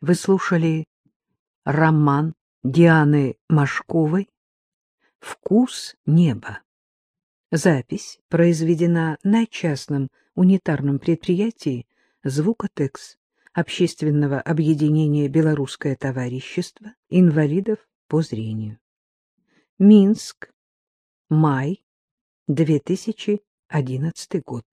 Вы слушали роман Дианы Машковой «Вкус неба». Запись произведена на частном унитарном предприятии «Звукотекс» Общественного объединения «Белорусское товарищество инвалидов по зрению». Минск, май 2011 год.